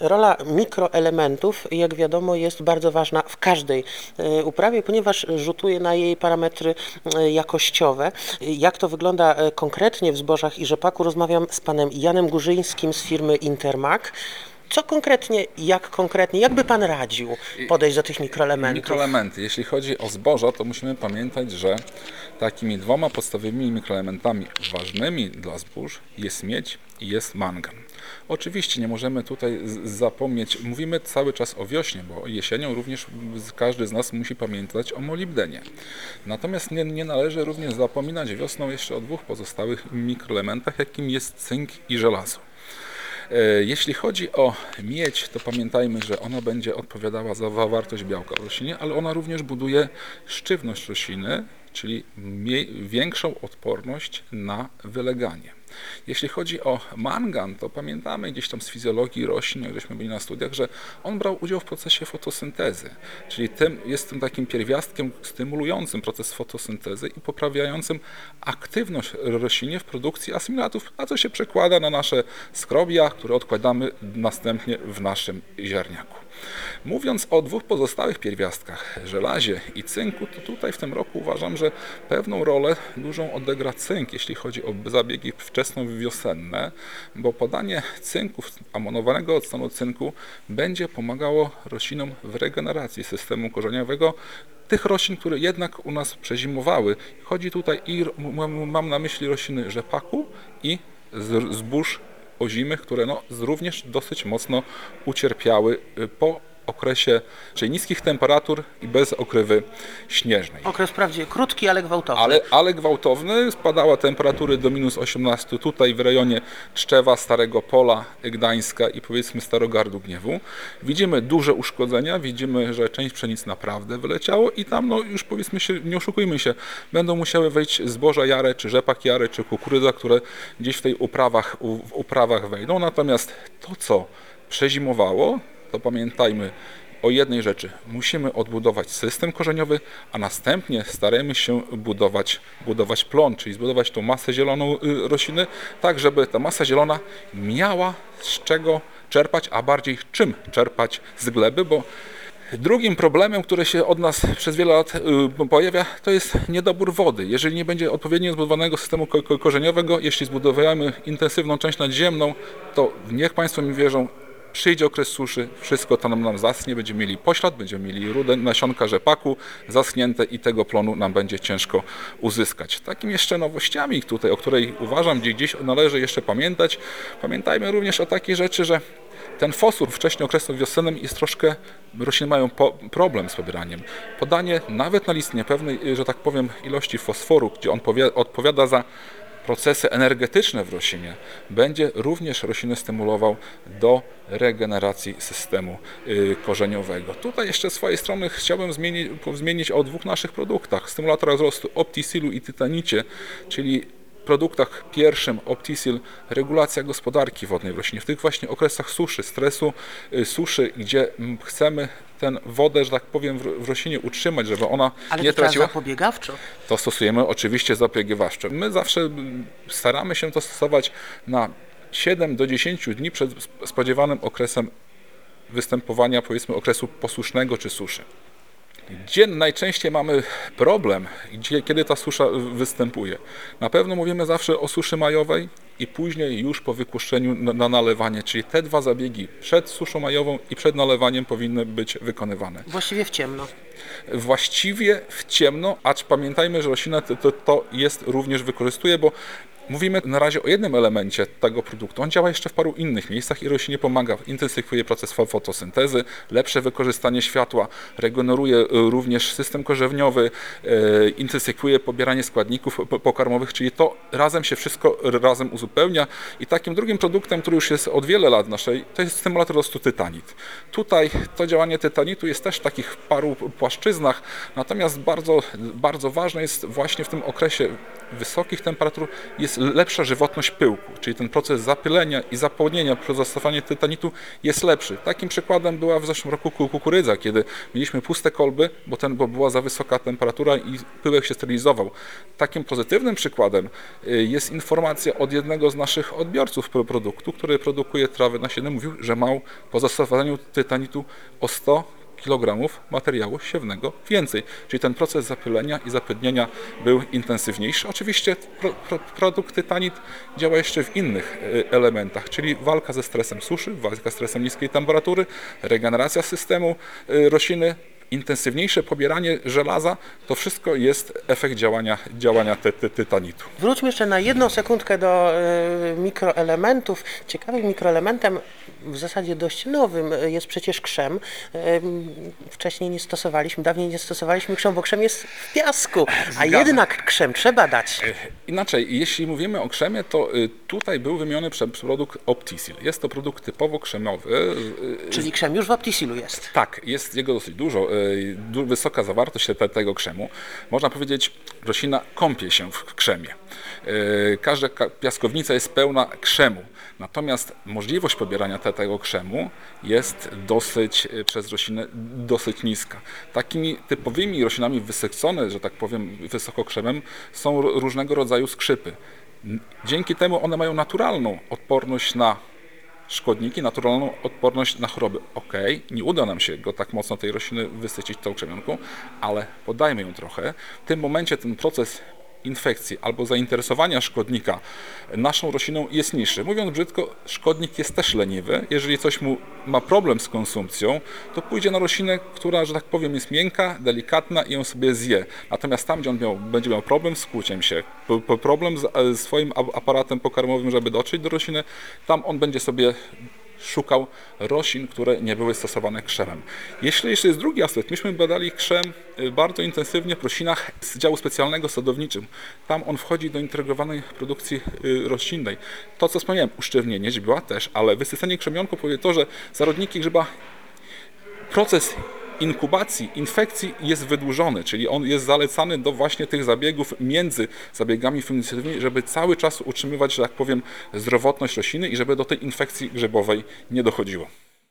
Rola mikroelementów, jak wiadomo, jest bardzo ważna w każdej e, uprawie, ponieważ rzutuje na jej parametry e, jakościowe. Jak to wygląda e, konkretnie w zbożach i rzepaku, rozmawiam z panem Janem Górzyńskim z firmy Intermak. Co konkretnie, jak konkretnie, jakby pan radził podejść do tych mikroelementów? Mikroelementy. Jeśli chodzi o zboża, to musimy pamiętać, że takimi dwoma podstawowymi mikroelementami ważnymi dla zbóż jest miedź i jest mangan. Oczywiście nie możemy tutaj zapomnieć, mówimy cały czas o wiośnie, bo jesienią również każdy z nas musi pamiętać o molibdenie. Natomiast nie, nie należy również zapominać wiosną jeszcze o dwóch pozostałych mikroelementach, jakim jest cynk i żelazo. E, Jeśli chodzi o miedź, to pamiętajmy, że ona będzie odpowiadała za zawartość białka w roślinie, ale ona również buduje sztywność rośliny, czyli większą odporność na wyleganie. Jeśli chodzi o mangan, to pamiętamy gdzieś tam z fizjologii roślin, jak byli na studiach, że on brał udział w procesie fotosyntezy, czyli tym, jest tym takim pierwiastkiem stymulującym proces fotosyntezy i poprawiającym aktywność roślinie w produkcji asymilatów, a co się przekłada na nasze skrobia, które odkładamy następnie w naszym ziarniaku. Mówiąc o dwóch pozostałych pierwiastkach, żelazie i cynku, to tutaj w tym roku uważam, że pewną rolę dużą odegra cynk, jeśli chodzi o zabiegi wczesnowiosenne, bo podanie cynku, amonowanego octanu cynku będzie pomagało roślinom w regeneracji systemu korzeniowego, tych roślin, które jednak u nas przezimowały. Chodzi tutaj i mam na myśli rośliny rzepaku i zbóż ozimych, które no, również dosyć mocno ucierpiały y, po okresie czyli niskich temperatur i bez okrywy śnieżnej. Okres wprawdzie krótki, ale gwałtowny. Ale, ale gwałtowny, spadała temperatury do minus 18 tutaj w rejonie Czczewa, Starego Pola, Gdańska i powiedzmy Starogardu Gniewu. Widzimy duże uszkodzenia, widzimy, że część pszenic naprawdę wyleciało i tam no już powiedzmy się, nie oszukujmy się, będą musiały wejść zboża jare, czy rzepak jary, czy kukurydza, które gdzieś w tej uprawach, w uprawach wejdą. Natomiast to, co przezimowało, to pamiętajmy o jednej rzeczy. Musimy odbudować system korzeniowy, a następnie staramy się budować, budować plon, czyli zbudować tą masę zieloną y, rośliny, tak żeby ta masa zielona miała z czego czerpać, a bardziej czym czerpać z gleby, bo Drugim problemem, który się od nas przez wiele lat y, pojawia, to jest niedobór wody. Jeżeli nie będzie odpowiednio zbudowanego systemu ko- ko- korzeniowego, jeśli zbudujemy intensywną część nadziemną, to niech Państwo mi wierzą, przyjdzie okres suszy, wszystko to nam, nam zaschnie, będziemy mieli poślad, będziemy mieli rudę nasionka rzepaku zaschnięte i tego plonu nam będzie ciężko uzyskać. Takim jeszcze nowościami tutaj, o której uważam, gdzie gdzieś należy jeszcze pamiętać, pamiętajmy również o takiej rzeczy, że ten fosfor wcześniej okresu wiosennym jest troszkę, rośliny mają po, problem z pobieraniem. Podanie nawet na list niepewnej, że tak powiem, ilości fosforu, gdzie on odpowiada za procesy energetyczne w roślinie, będzie również roślinę stymulował do regeneracji systemu y, korzeniowego. Tutaj jeszcze z swojej strony chciałbym zmienić, zmienić o dwóch naszych produktach. Stymulatora wzrostu Optisilu i Tytanicie, czyli produktach pierwszym Optisil regulacja gospodarki wodnej w roślinie. W tych właśnie okresach suszy, stresu, y, suszy, gdzie chcemy tę wodę, że tak powiem, w roślinie utrzymać, żeby ona ale nie traciła, zapobiegawczo. to stosujemy oczywiście zapobiegawcze. My zawsze staramy się to stosować na 7 do 10 dni przed sp- spodziewanym okresem występowania, powiedzmy, okresu posłusznego czy suszy. Gdzie najczęściej mamy problem, gdzie, kiedy ta susza występuje? Na pewno mówimy zawsze o suszy majowej i później już po wykuszczeniu na, na nalewanie, czyli te dwa zabiegi przed suszą majową i przed nalewaniem powinny być wykonywane Właściwie w ciemno. właściwie w ciemno, acz pamiętajmy, że roślina to, to, to jest również wykorzystuje, bo mówimy na razie o jednym elemencie tego produktu. On działa jeszcze w paru innych miejscach i roślinie pomaga, intensyfikuje proces fo- fotosyntezy, lepsze wykorzystanie światła, regeneruje y, również system korzeniowy, y, intensyfikuje pobieranie składników po- pokarmowych, czyli to razem się wszystko razem uzupełnia. I takim drugim produktem, który już jest od wiele lat naszej, to jest stymulator rostu tytanit. Tutaj to działanie tytanitu jest też w takich paru płaszczyznach, natomiast bardzo, bardzo ważne jest właśnie w tym okresie wysokich temperatur jest lepsza żywotność pyłku, czyli ten proces zapylenia i zapłodnienia przez zastosowanie tytanitu jest lepszy. Takim przykładem była w zeszłym roku ku- kukurydza, kiedy mieliśmy puste kolby, bo, ten, bo była za wysoka temperatura i pyłek się sterylizował. Takim pozytywnym przykładem y, jest informacja od jednego z naszych odbiorców pro- produktu, który produkuje trawy nasienne, mówił, że mał po zastosowaniu tytanitu o 100 kg materiału siewnego więcej. Czyli ten proces zapylenia i zapydnienia był intensywniejszy. Oczywiście pro, pro, produkt tytanit działa jeszcze w innych y, elementach, czyli walka ze stresem suszy, walka z stresem niskiej temperatury, regeneracja systemu y, rośliny, intensywniejsze pobieranie żelaza, to wszystko jest efekt działania, działania ty, ty, tytanitu. Wróćmy jeszcze na jedną sekundkę do e, mikroelementów. Ciekawym mikroelementem, w zasadzie dość nowym, e, jest przecież krzem. E, Wcześniej nie stosowaliśmy, dawniej nie stosowaliśmy krzem, bo krzem jest w piasku, a Zgadza. jednak krzem trzeba dać. Inaczej, jeśli mówimy o krzemie, to y, tutaj był wymieniony produkt Optisil. Jest to produkt typowo krzemowy. y, Czyli krzem już w Optisilu jest. Tak, jest jego dosyć dużo, y, du- wysoka zawartość te, tego krzemu. Można powiedzieć, roślina kąpie się w krzemie. Y, Każda ka- piaskownica jest pełna krzemu. Natomiast możliwość pobierania te, tego krzemu jest dosyć y, przez roślinę dosyć niska. Takimi typowymi roślinami wysycone, że tak powiem, wysoko krzemem są różnego rodzaju skrzypy. Dzięki temu one mają naturalną odporność na szkodniki, naturalną odporność na choroby. Ok, nie uda nam się go tak mocno tej rośliny wysycić tą krzemionką, ale podajmy ją trochę. W tym momencie ten proces infekcji albo zainteresowania szkodnika naszą rośliną jest niższy. Mówiąc brzydko, szkodnik jest też leniwy. Jeżeli coś mu ma problem z konsumpcją, to pójdzie na roślinę, która, że tak powiem, jest miękka, delikatna i ją sobie zje. Natomiast tam, gdzie on miał, będzie miał problem z kłuciem się, problem z e, swoim ap- aparatem pokarmowym, żeby dotrzeć do rośliny, tam on będzie sobie szukał roślin, które nie były stosowane krzemem. Jeśli jeszcze jest drugi aspekt, myśmy badali krzem y, bardzo intensywnie w roślinach z działu specjalnego sadowniczym. Tam on wchodzi do integrowanej produkcji y, roślinnej. To, co wspomniałem, uszczewnienie źdźbła też, ale wysycenie krzemionku powoduje to, że zarodniki grzyba proces inkubacji infekcji jest wydłużony, czyli on jest zalecany do właśnie tych zabiegów między zabiegami fungicydowymi, żeby cały czas utrzymywać, że tak powiem, zdrowotność rośliny i żeby do tej infekcji grzybowej nie dochodziło.